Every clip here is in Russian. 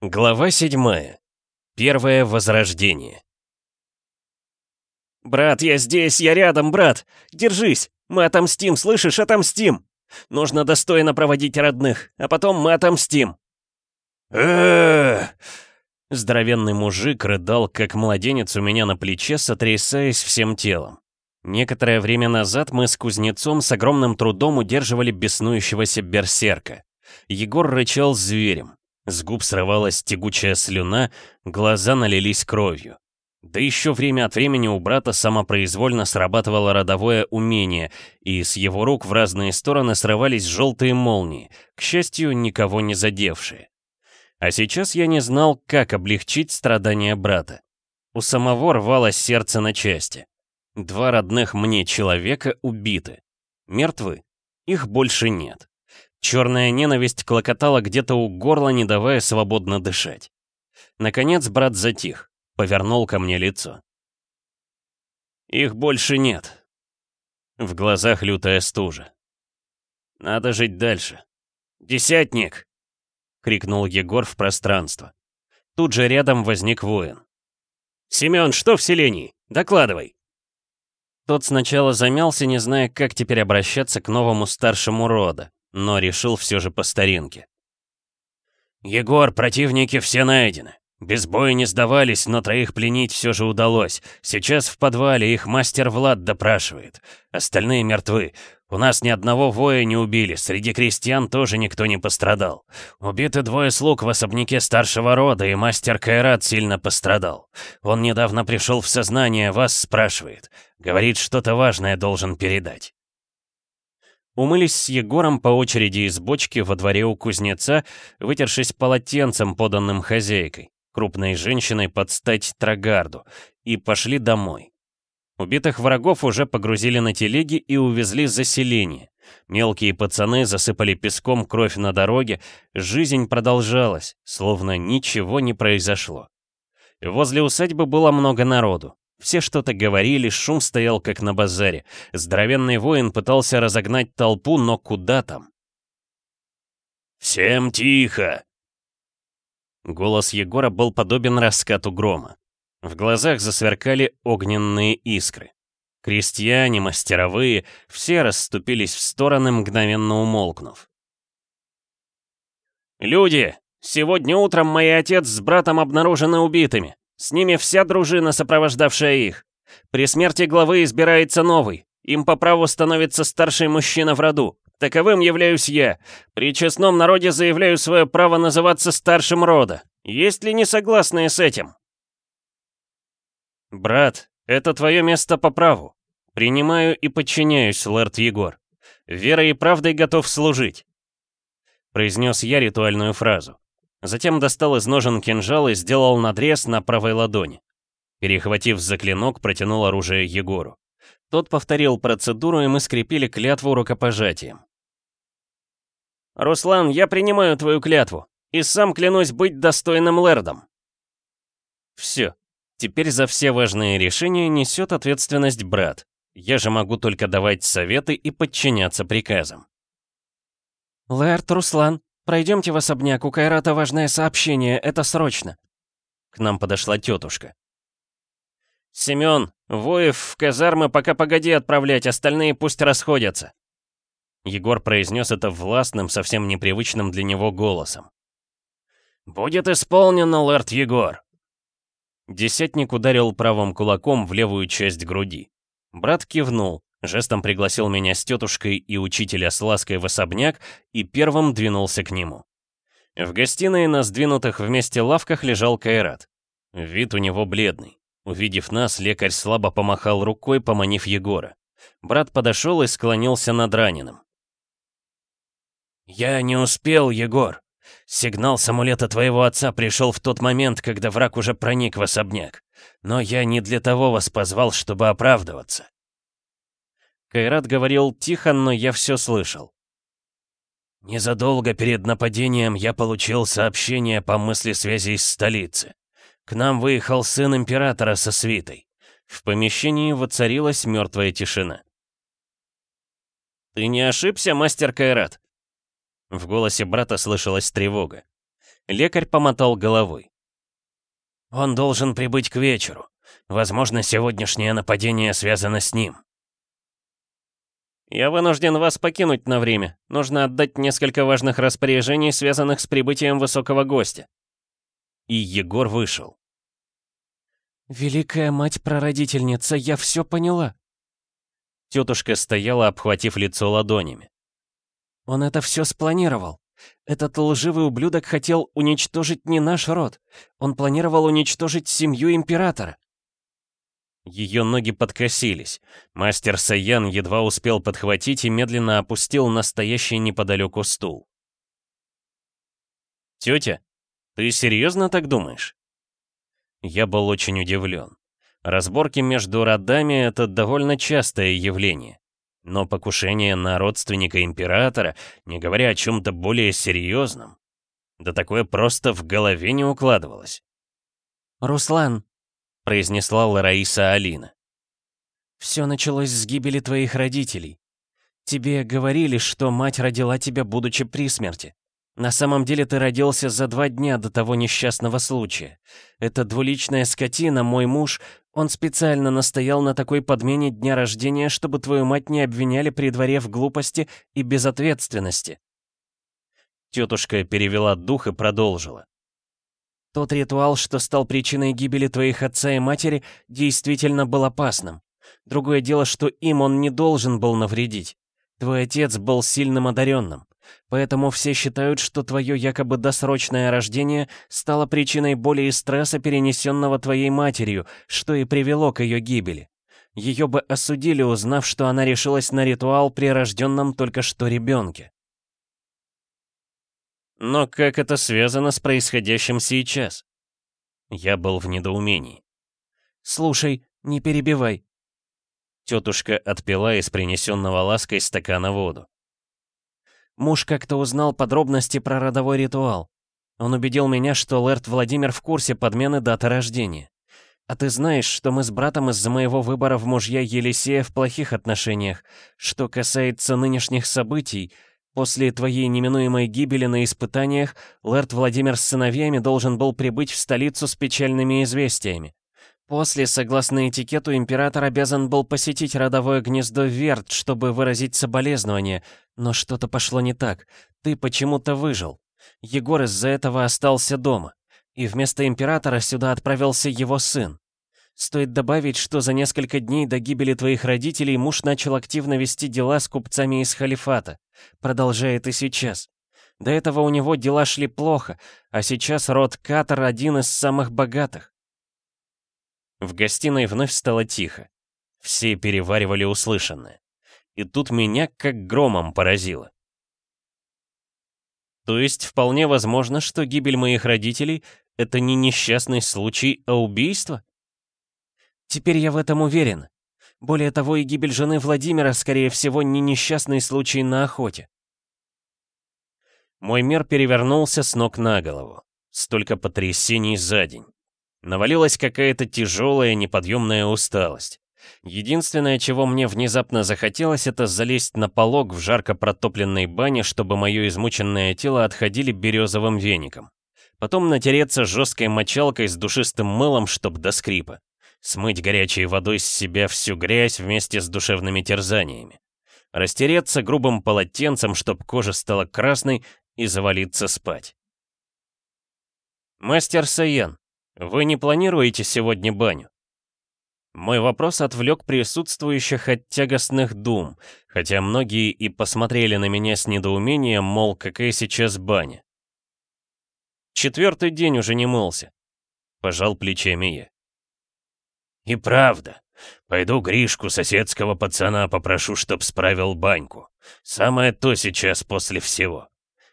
Глава 7. Первое возрождение. «Брат, я здесь, я рядом, брат! Держись! Мы отомстим, слышишь, отомстим! Нужно достойно проводить родных, а потом мы отомстим!» Здоровенный мужик рыдал, как младенец у меня на плече, сотрясаясь всем телом. Некоторое время назад мы с кузнецом с огромным трудом удерживали беснующегося берсерка. Егор рычал зверем. С губ срывалась тягучая слюна, глаза налились кровью. Да еще время от времени у брата самопроизвольно срабатывало родовое умение, и с его рук в разные стороны срывались желтые молнии, к счастью, никого не задевшие. А сейчас я не знал, как облегчить страдания брата. У самого рвалось сердце на части. Два родных мне человека убиты. Мертвы. Их больше нет. Черная ненависть клокотала где-то у горла, не давая свободно дышать. Наконец брат затих, повернул ко мне лицо. «Их больше нет». В глазах лютая стужа. «Надо жить дальше». «Десятник!» — крикнул Егор в пространство. Тут же рядом возник воин. «Семён, что в селении? Докладывай!» Тот сначала замялся, не зная, как теперь обращаться к новому старшему рода но решил все же по старинке. «Егор, противники все найдены. Без боя не сдавались, но троих пленить все же удалось. Сейчас в подвале их мастер Влад допрашивает. Остальные мертвы. У нас ни одного воя не убили, среди крестьян тоже никто не пострадал. Убиты двое слуг в особняке старшего рода, и мастер Кайрат сильно пострадал. Он недавно пришел в сознание, вас спрашивает. Говорит, что-то важное должен передать. Умылись с Егором по очереди из бочки во дворе у кузнеца, вытершись полотенцем, поданным хозяйкой, крупной женщиной под стать Трагарду, и пошли домой. Убитых врагов уже погрузили на телеги и увезли за селение. Мелкие пацаны засыпали песком кровь на дороге, жизнь продолжалась, словно ничего не произошло. Возле усадьбы было много народу. Все что-то говорили, шум стоял как на базаре. Здоровенный воин пытался разогнать толпу, но куда там? «Всем тихо!» Голос Егора был подобен раскату грома. В глазах засверкали огненные искры. Крестьяне, мастеровые, все расступились в стороны, мгновенно умолкнув. «Люди, сегодня утром мой отец с братом обнаружены убитыми. С ними вся дружина, сопровождавшая их. При смерти главы избирается новый. Им по праву становится старший мужчина в роду. Таковым являюсь я. При честном народе заявляю свое право называться старшим рода. Есть ли не согласные с этим? Брат, это твое место по праву. Принимаю и подчиняюсь, лорд Егор. Верой и правдой готов служить. Произнес я ритуальную фразу. Затем достал из ножен кинжал и сделал надрез на правой ладони. Перехватив за клинок, протянул оружие Егору. Тот повторил процедуру, и мы скрепили клятву рукопожатием. «Руслан, я принимаю твою клятву, и сам клянусь быть достойным лэрдом». Все. Теперь за все важные решения несет ответственность брат. Я же могу только давать советы и подчиняться приказам. «Лэрд Руслан, «Пройдемте в особняк, у Кайрата важное сообщение, это срочно». К нам подошла тетушка. «Семён, воев в казармы пока погоди отправлять, остальные пусть расходятся». Егор произнес это властным, совсем непривычным для него голосом. «Будет исполнено, лэрд Егор!» Десятник ударил правым кулаком в левую часть груди. Брат кивнул, Жестом пригласил меня с тетушкой и учителя с лаской в особняк и первым двинулся к нему. В гостиной на сдвинутых вместе лавках лежал Кайрат. Вид у него бледный. Увидев нас, лекарь слабо помахал рукой, поманив Егора. Брат подошел и склонился над раненым. «Я не успел, Егор. Сигнал с твоего отца пришел в тот момент, когда враг уже проник в особняк. Но я не для того вас позвал, чтобы оправдываться. Кайрат говорил тихо, но я все слышал. Незадолго перед нападением я получил сообщение по мысли связи из столицы. К нам выехал сын императора со свитой. В помещении воцарилась мертвая тишина. «Ты не ошибся, мастер Кайрат?» В голосе брата слышалась тревога. Лекарь помотал головой. «Он должен прибыть к вечеру. Возможно, сегодняшнее нападение связано с ним». «Я вынужден вас покинуть на время. Нужно отдать несколько важных распоряжений, связанных с прибытием высокого гостя». И Егор вышел. «Великая мать-прародительница, я все поняла!» Тетушка стояла, обхватив лицо ладонями. «Он это все спланировал. Этот лживый ублюдок хотел уничтожить не наш род. Он планировал уничтожить семью императора. Ее ноги подкосились. Мастер Саян едва успел подхватить и медленно опустил настоящий неподалеку стул. «Тетя, ты серьезно так думаешь?» Я был очень удивлен. Разборки между родами — это довольно частое явление. Но покушение на родственника императора, не говоря о чем-то более серьезном, да такое просто в голове не укладывалось. «Руслан», — произнесла Лараиса Алина. «Все началось с гибели твоих родителей. Тебе говорили, что мать родила тебя, будучи при смерти. На самом деле ты родился за два дня до того несчастного случая. Эта двуличная скотина, мой муж, он специально настоял на такой подмене дня рождения, чтобы твою мать не обвиняли при дворе в глупости и безответственности. Тетушка перевела дух и продолжила. Тот ритуал, что стал причиной гибели твоих отца и матери, действительно был опасным. Другое дело, что им он не должен был навредить. Твой отец был сильным одаренным. Поэтому все считают, что твое якобы досрочное рождение стало причиной боли и стресса, перенесенного твоей матерью, что и привело к ее гибели. Ее бы осудили, узнав, что она решилась на ритуал при рожденном только что ребенке. Но как это связано с происходящим сейчас? Я был в недоумении. «Слушай, не перебивай». Тетушка отпила из принесенного лаской стакана воду. Муж как-то узнал подробности про родовой ритуал. Он убедил меня, что Лэрд Владимир в курсе подмены даты рождения. А ты знаешь, что мы с братом из-за моего выбора в мужья Елисея в плохих отношениях. Что касается нынешних событий, после твоей неминуемой гибели на испытаниях, Лэрд Владимир с сыновьями должен был прибыть в столицу с печальными известиями. После, согласно этикету, император обязан был посетить родовое гнездо Верт, чтобы выразить соболезнование, но что-то пошло не так. Ты почему-то выжил. Егор из-за этого остался дома. И вместо императора сюда отправился его сын. Стоит добавить, что за несколько дней до гибели твоих родителей муж начал активно вести дела с купцами из халифата. Продолжает и сейчас. До этого у него дела шли плохо, а сейчас род Катар один из самых богатых. В гостиной вновь стало тихо. Все переваривали услышанное. И тут меня как громом поразило. То есть вполне возможно, что гибель моих родителей — это не несчастный случай, а убийство? Теперь я в этом уверен. Более того, и гибель жены Владимира, скорее всего, не несчастный случай на охоте. Мой мир перевернулся с ног на голову. Столько потрясений за день. Навалилась какая-то тяжелая, неподъемная усталость. Единственное, чего мне внезапно захотелось, это залезть на полог в жарко протопленной бане, чтобы мое измученное тело отходили березовым веником. Потом натереться жесткой мочалкой с душистым мылом, чтоб до скрипа. Смыть горячей водой с себя всю грязь вместе с душевными терзаниями. Растереться грубым полотенцем, чтоб кожа стала красной, и завалиться спать. «Мастер Саян, «Вы не планируете сегодня баню?» Мой вопрос отвлек присутствующих от тягостных дум, хотя многие и посмотрели на меня с недоумением, мол, какая сейчас баня. Четвертый день уже не мылся. Пожал плечами я. И правда. Пойду Гришку, соседского пацана, попрошу, чтоб справил баньку. Самое то сейчас после всего.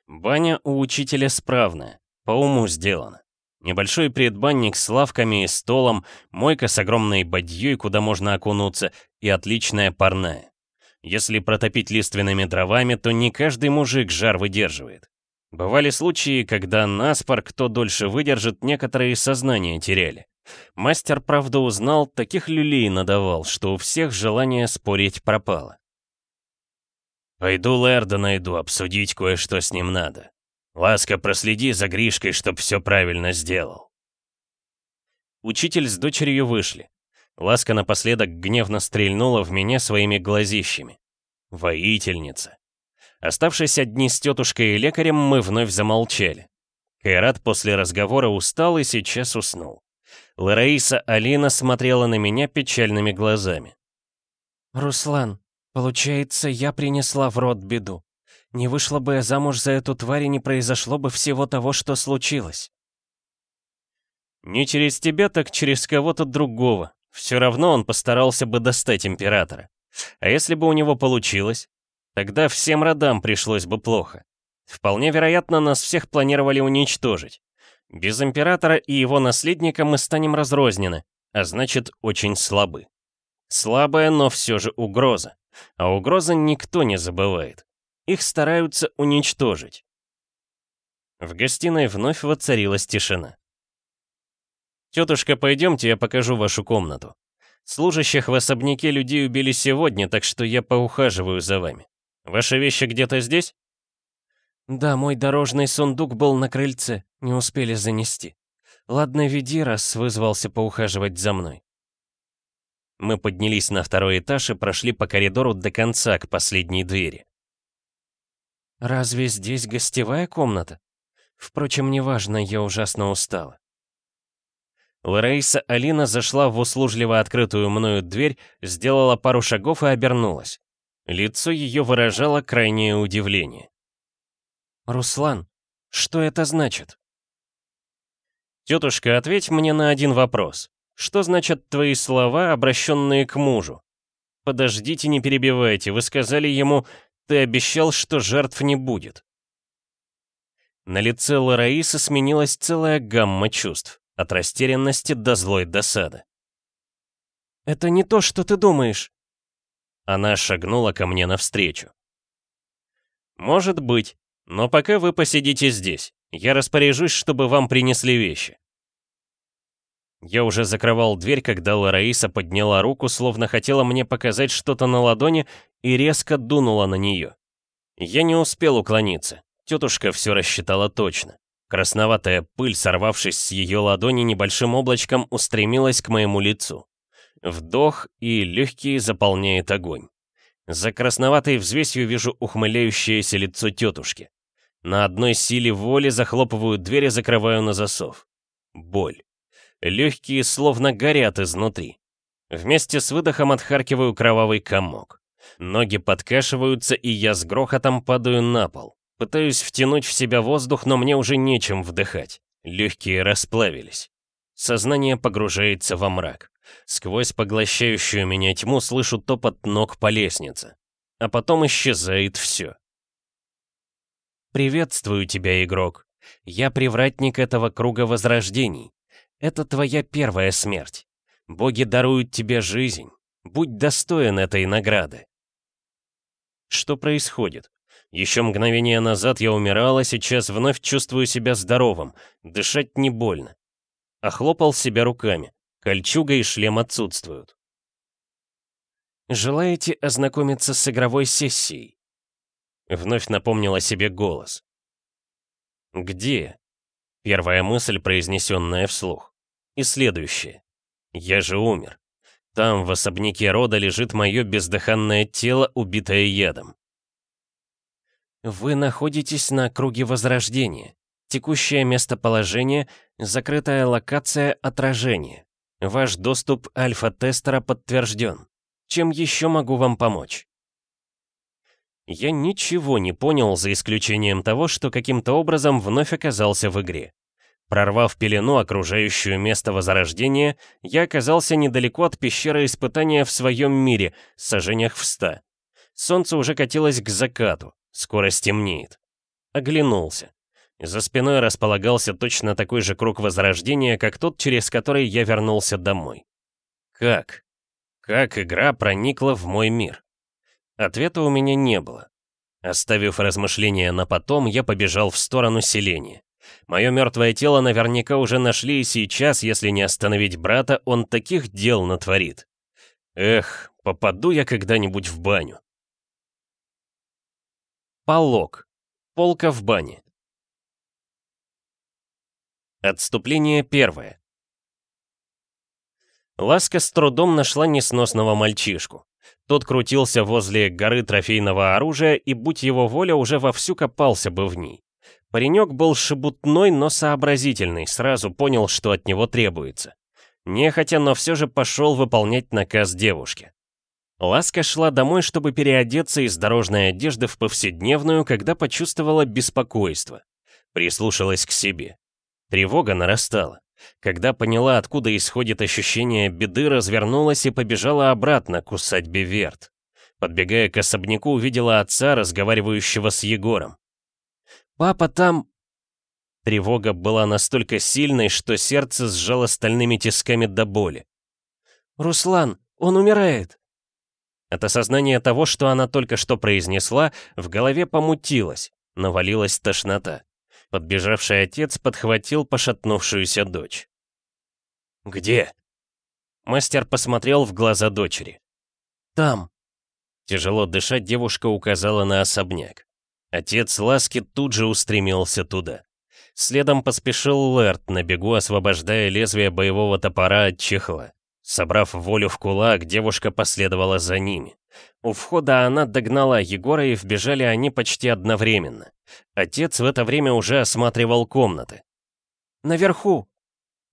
Баня у учителя справная, по уму сделана. Небольшой предбанник с лавками и столом, мойка с огромной бадьей, куда можно окунуться, и отличная парная. Если протопить лиственными дровами, то не каждый мужик жар выдерживает. Бывали случаи, когда наспор, кто дольше выдержит, некоторые сознания теряли. Мастер, правда, узнал, таких люлей надавал, что у всех желание спорить пропало. «Пойду Лерда найду, обсудить кое-что с ним надо. Ласка, проследи за Гришкой, чтоб все правильно сделал. Учитель с дочерью вышли. Ласка напоследок гневно стрельнула в меня своими глазищами. Воительница. Оставшись одни с тетушкой и лекарем, мы вновь замолчали. Кайрат после разговора устал и сейчас уснул. Лараиса Алина смотрела на меня печальными глазами. «Руслан, получается, я принесла в рот беду. Не вышла бы я замуж за эту тварь и не произошло бы всего того, что случилось». «Не через тебя, так через кого-то другого. Все равно он постарался бы достать императора. А если бы у него получилось, тогда всем родам пришлось бы плохо. Вполне вероятно, нас всех планировали уничтожить. Без императора и его наследника мы станем разрознены, а значит, очень слабы. Слабая, но все же угроза. А угроза никто не забывает. Их стараются уничтожить. В гостиной вновь воцарилась тишина. «Тетушка, пойдемте, я покажу вашу комнату. Служащих в особняке людей убили сегодня, так что я поухаживаю за вами. Ваши вещи где-то здесь?» «Да, мой дорожный сундук был на крыльце, не успели занести. Ладно, веди, раз вызвался поухаживать за мной». Мы поднялись на второй этаж и прошли по коридору до конца, к последней двери. «Разве здесь гостевая комната? Впрочем, неважно, я ужасно устала». Лараиса Алина зашла в услужливо открытую мною дверь, сделала пару шагов и обернулась. Лицо ее выражало крайнее удивление. «Руслан, что это значит?» «Тетушка, ответь мне на один вопрос. Что значат твои слова, обращенные к мужу? Подождите, не перебивайте, вы сказали ему, ты обещал, что жертв не будет». На лице Лараисы сменилась целая гамма чувств. От растерянности до злой досады. «Это не то, что ты думаешь!» Она шагнула ко мне навстречу. «Может быть, но пока вы посидите здесь. Я распоряжусь, чтобы вам принесли вещи». Я уже закрывал дверь, когда Лараиса подняла руку, словно хотела мне показать что-то на ладони, и резко дунула на нее. Я не успел уклониться. Тетушка все рассчитала точно. Красноватая пыль, сорвавшись с ее ладони небольшим облачком, устремилась к моему лицу. Вдох, и легкие заполняет огонь. За красноватой взвесью вижу ухмыляющееся лицо тетушки. На одной силе воли захлопываю дверь и закрываю на засов. Боль. Легкие словно горят изнутри. Вместе с выдохом отхаркиваю кровавый комок. Ноги подкашиваются, и я с грохотом падаю на пол. Пытаюсь втянуть в себя воздух, но мне уже нечем вдыхать. Легкие расплавились. Сознание погружается во мрак. Сквозь поглощающую меня тьму слышу топот ног по лестнице. А потом исчезает все. «Приветствую тебя, игрок. Я привратник этого круга возрождений. Это твоя первая смерть. Боги даруют тебе жизнь. Будь достоин этой награды». Что происходит? Еще мгновение назад я умирал, а сейчас вновь чувствую себя здоровым, дышать не больно. Охлопал себя руками. Кольчуга и шлем отсутствуют. «Желаете ознакомиться с игровой сессией?» Вновь напомнил о себе голос. «Где?» Первая мысль, произнесенная вслух. И следующая. «Я же умер. Там, в особняке рода, лежит мое бездыханное тело, убитое ядом. Вы находитесь на круге Возрождения. Текущее местоположение — закрытая локация отражения. Ваш доступ альфа-тестера подтвержден. Чем еще могу вам помочь? Я ничего не понял, за исключением того, что каким-то образом вновь оказался в игре. Прорвав пелену, окружающую место Возрождения, я оказался недалеко от пещеры испытания в своем мире, сожжениях в ста. Солнце уже катилось к закату. Скоро стемнеет. Оглянулся. За спиной располагался точно такой же круг возрождения, как тот, через который я вернулся домой. Как? Как игра проникла в мой мир? Ответа у меня не было. Оставив размышления на потом, я побежал в сторону селения. Мое мертвое тело наверняка уже нашли, и сейчас, если не остановить брата, он таких дел натворит. Эх, попаду я когда-нибудь в баню. Полок. Полка в бане. Отступление первое. Ласка с трудом нашла несносного мальчишку. Тот крутился возле горы трофейного оружия и, будь его воля, уже вовсю копался бы в ней. Паренек был шебутной, но сообразительный, сразу понял, что от него требуется. Нехотя, но все же пошел выполнять наказ девушки. Ласка шла домой, чтобы переодеться из дорожной одежды в повседневную, когда почувствовала беспокойство. Прислушалась к себе. Тревога нарастала. Когда поняла, откуда исходит ощущение беды, развернулась и побежала обратно к усадьбе Верт. Подбегая к особняку, увидела отца, разговаривающего с Егором. «Папа там...» Тревога была настолько сильной, что сердце сжало стальными тисками до боли. «Руслан, он умирает!» От осознания того, что она только что произнесла, в голове помутилась, навалилась тошнота. Подбежавший отец подхватил пошатнувшуюся дочь. «Где?» Мастер посмотрел в глаза дочери. «Там». Тяжело дыша, девушка указала на особняк. Отец Ласки тут же устремился туда. Следом поспешил Лэрт, на бегу освобождая лезвие боевого топора от чехла. Собрав волю в кулак, девушка последовала за ними. У входа она догнала Егора и вбежали они почти одновременно. Отец в это время уже осматривал комнаты. «Наверху!»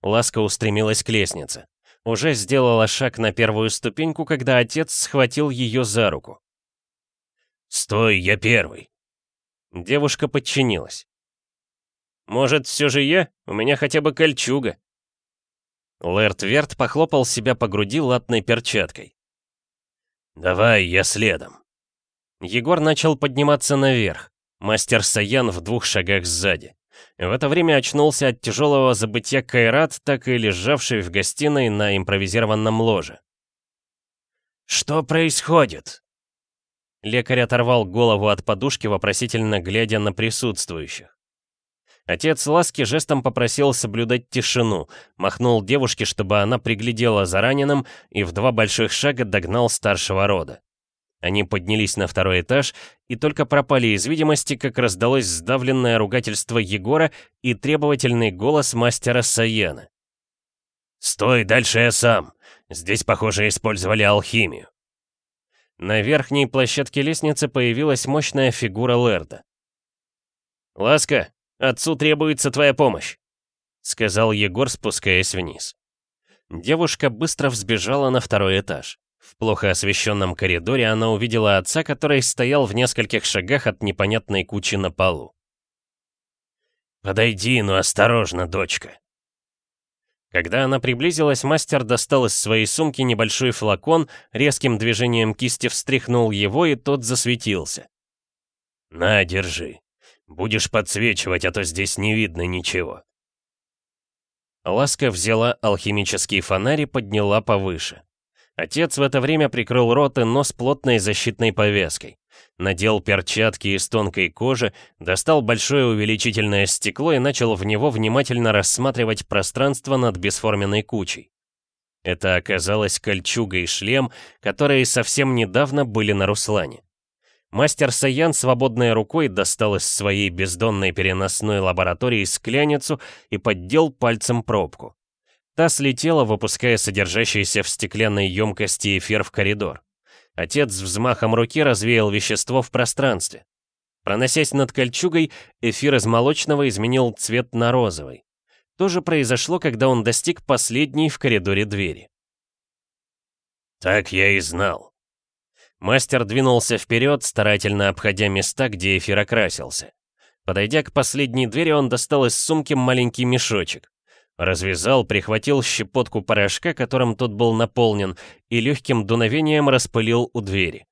Ласка устремилась к лестнице. Уже сделала шаг на первую ступеньку, когда отец схватил ее за руку. «Стой, я первый!» Девушка подчинилась. «Может, все же я? У меня хотя бы кольчуга». Лэрт Верт похлопал себя по груди латной перчаткой. «Давай, я следом». Егор начал подниматься наверх. Мастер Саян в двух шагах сзади. В это время очнулся от тяжелого забытия Кайрат, так и лежавший в гостиной на импровизированном ложе. «Что происходит?» Лекарь оторвал голову от подушки, вопросительно глядя на присутствующих. Отец Ласки жестом попросил соблюдать тишину, махнул девушке, чтобы она приглядела за раненым, и в два больших шага догнал старшего рода. Они поднялись на второй этаж и только пропали из видимости, как раздалось сдавленное ругательство Егора и требовательный голос мастера Саяна. «Стой, дальше я сам. Здесь, похоже, использовали алхимию». На верхней площадке лестницы появилась мощная фигура Лерда. «Ласка, отцу требуется твоя помощь», — сказал Егор, спускаясь вниз. Девушка быстро взбежала на второй этаж. В плохо освещенном коридоре она увидела отца, который стоял в нескольких шагах от непонятной кучи на полу. «Подойди, но осторожно, дочка!» Когда она приблизилась, мастер достал из своей сумки небольшой флакон, резким движением кисти встряхнул его, и тот засветился. «На, держи. Будешь подсвечивать, а то здесь не видно ничего». Ласка взяла алхимический фонарь и подняла повыше. Отец в это время прикрыл рот и нос плотной защитной повязкой. Надел перчатки из тонкой кожи, достал большое увеличительное стекло и начал в него внимательно рассматривать пространство над бесформенной кучей. Это оказалось кольчуга и шлем, которые совсем недавно были на Руслане. Мастер Саян свободной рукой достал из своей бездонной переносной лаборатории скляницу и поддел пальцем пробку. Та слетела, выпуская содержащийся в стеклянной емкости эфир в коридор. Отец взмахом руки развеял вещество в пространстве. Проносясь над кольчугой, эфир из молочного изменил цвет на розовый. То же произошло, когда он достиг последней в коридоре двери. «Так я и знал». Мастер двинулся вперед, старательно обходя места, где эфир окрасился. Подойдя к последней двери, он достал из сумки маленький мешочек. Развязал, прихватил щепотку порошка, которым тот был наполнен, и легким дуновением распылил у двери.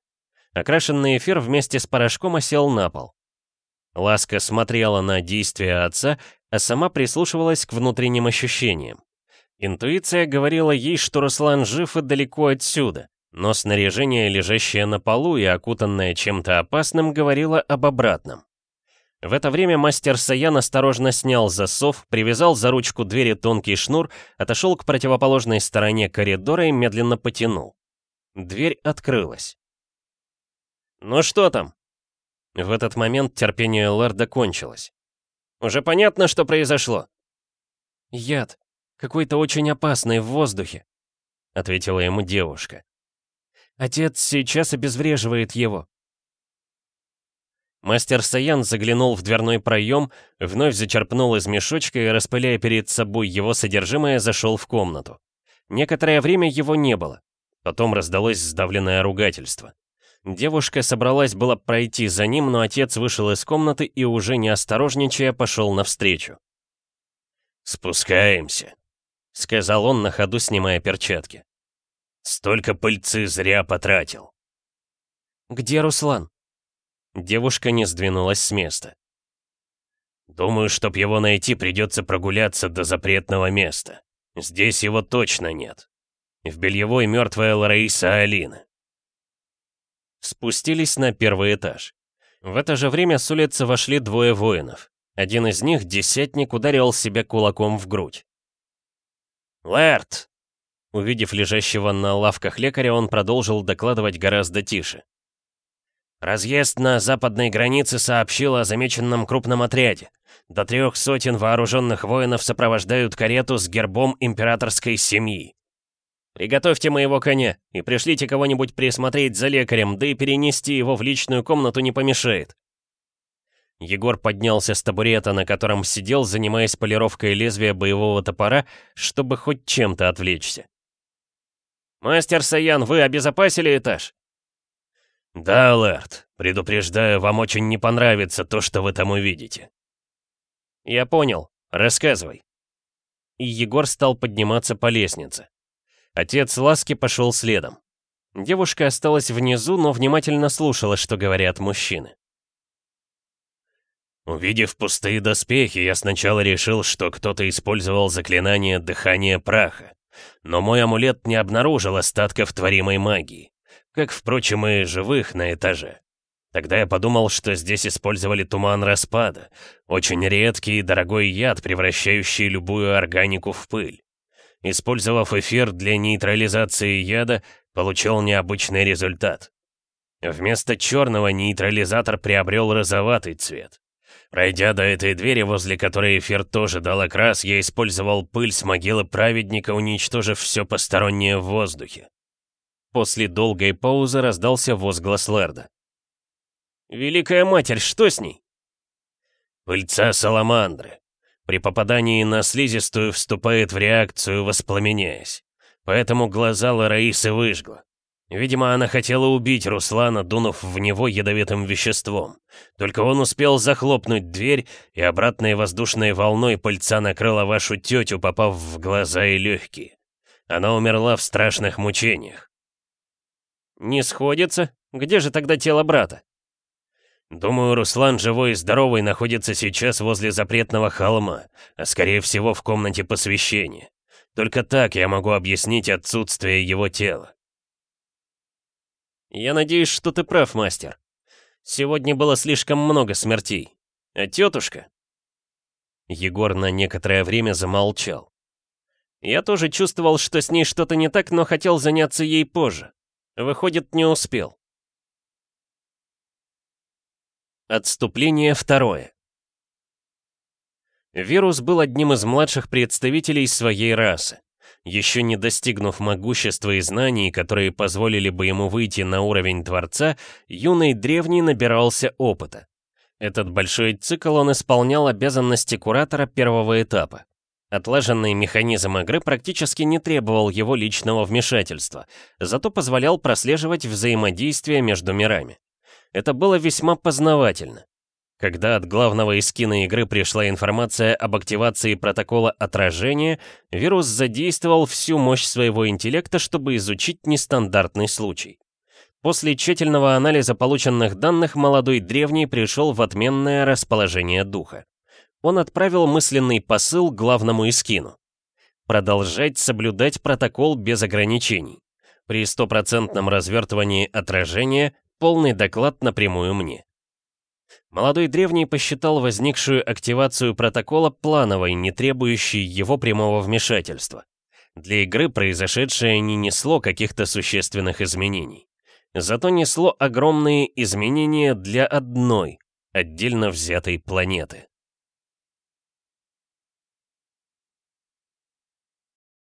Окрашенный эфир вместе с порошком осел на пол. Ласка смотрела на действия отца, а сама прислушивалась к внутренним ощущениям. Интуиция говорила ей, что Руслан жив и далеко отсюда, но снаряжение, лежащее на полу и окутанное чем-то опасным, говорило об обратном. В это время мастер Саян осторожно снял засов, привязал за ручку двери тонкий шнур, отошел к противоположной стороне коридора и медленно потянул. Дверь открылась. «Ну что там?» В этот момент терпение Лэрда кончилось. «Уже понятно, что произошло?» «Яд. Какой-то очень опасный в воздухе», — ответила ему девушка. «Отец сейчас обезвреживает его». Мастер Саян заглянул в дверной проем, вновь зачерпнул из мешочка и, распыляя перед собой его содержимое, зашел в комнату. Некоторое время его не было. Потом раздалось сдавленное ругательство. Девушка собралась было пройти за ним, но отец вышел из комнаты и, уже не осторожничая, пошел навстречу. «Спускаемся», — сказал он на ходу, снимая перчатки. «Столько пыльцы зря потратил». «Где Руслан?» Девушка не сдвинулась с места. «Думаю, чтоб его найти, придется прогуляться до запретного места. Здесь его точно нет. В бельевой мертвая Лараиса Алина». Спустились на первый этаж. В это же время с улицы вошли двое воинов. Один из них, десятник, ударил себя кулаком в грудь. «Лэрт!» Увидев лежащего на лавках лекаря, он продолжил докладывать гораздо тише. Разъезд на западной границе сообщил о замеченном крупном отряде. До трех сотен вооруженных воинов сопровождают карету с гербом императорской семьи. Приготовьте моего коня и пришлите кого-нибудь присмотреть за лекарем, да и перенести его в личную комнату не помешает. Егор поднялся с табурета, на котором сидел, занимаясь полировкой лезвия боевого топора, чтобы хоть чем-то отвлечься. «Мастер Саян, вы обезопасили этаж?» «Да, Лэрд, предупреждаю, вам очень не понравится то, что вы там увидите». «Я понял. Рассказывай». И Егор стал подниматься по лестнице. Отец Ласки пошел следом. Девушка осталась внизу, но внимательно слушала, что говорят мужчины. Увидев пустые доспехи, я сначала решил, что кто-то использовал заклинание дыхания праха. Но мой амулет не обнаружил остатков творимой магии как, впрочем, и живых на этаже. Тогда я подумал, что здесь использовали туман распада, очень редкий и дорогой яд, превращающий любую органику в пыль. Использовав эфир для нейтрализации яда, получил необычный результат. Вместо черного нейтрализатор приобрел розоватый цвет. Пройдя до этой двери, возле которой эфир тоже дал окрас, я использовал пыль с могилы праведника, уничтожив все постороннее в воздухе. После долгой паузы раздался возглас Лерда. «Великая Матерь, что с ней?» «Пыльца саламандры. При попадании на слизистую вступает в реакцию, воспламеняясь. Поэтому глаза Лараисы выжгла. Видимо, она хотела убить Руслана, дунув в него ядовитым веществом. Только он успел захлопнуть дверь, и обратной воздушной волной пыльца накрыла вашу тетю, попав в глаза и легкие. Она умерла в страшных мучениях. «Не сходится? Где же тогда тело брата?» «Думаю, Руслан живой и здоровый находится сейчас возле запретного холма, а скорее всего в комнате посвящения. Только так я могу объяснить отсутствие его тела». «Я надеюсь, что ты прав, мастер. Сегодня было слишком много смертей. А тетушка?» Егор на некоторое время замолчал. «Я тоже чувствовал, что с ней что-то не так, но хотел заняться ей позже. Выходит, не успел. Отступление второе. Вирус был одним из младших представителей своей расы. Еще не достигнув могущества и знаний, которые позволили бы ему выйти на уровень Творца, юный древний набирался опыта. Этот большой цикл он исполнял обязанности куратора первого этапа. Отлаженный механизм игры практически не требовал его личного вмешательства, зато позволял прослеживать взаимодействие между мирами. Это было весьма познавательно. Когда от главного эскина игры пришла информация об активации протокола отражения, вирус задействовал всю мощь своего интеллекта, чтобы изучить нестандартный случай. После тщательного анализа полученных данных молодой древний пришел в отменное расположение духа он отправил мысленный посыл главному Искину. Продолжать соблюдать протокол без ограничений. При стопроцентном развертывании отражения полный доклад напрямую мне. Молодой древний посчитал возникшую активацию протокола плановой, не требующей его прямого вмешательства. Для игры произошедшее не несло каких-то существенных изменений. Зато несло огромные изменения для одной, отдельно взятой планеты.